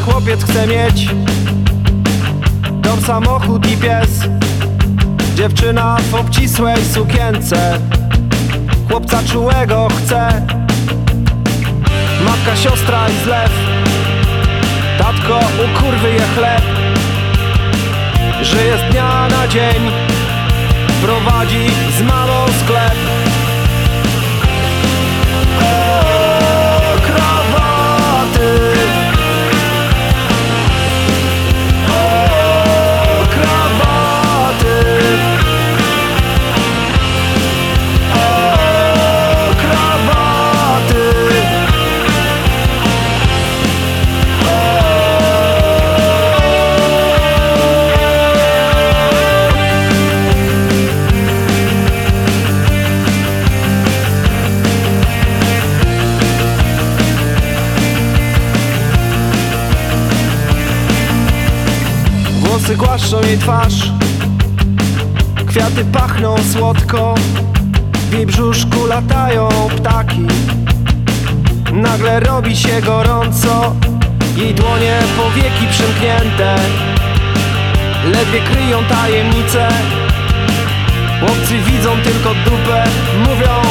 Chłopiec chce mieć dom, samochód i pies. Dziewczyna w obcisłej sukience Chłopca czułego chce. Matka, siostra i zlew. Tatko u kurwy je chleb. Żyje z dnia na dzień Prowadzi z mamą sklep Włosy głaszczą jej twarz. Kwiaty pachną słodko. W jej brzuszku latają ptaki. Nagle robi się gorąco. Jej dłonie powieki przymknięte. Ledwie kryją tajemnice. Chłopcy widzą tylko dupę. Mówią,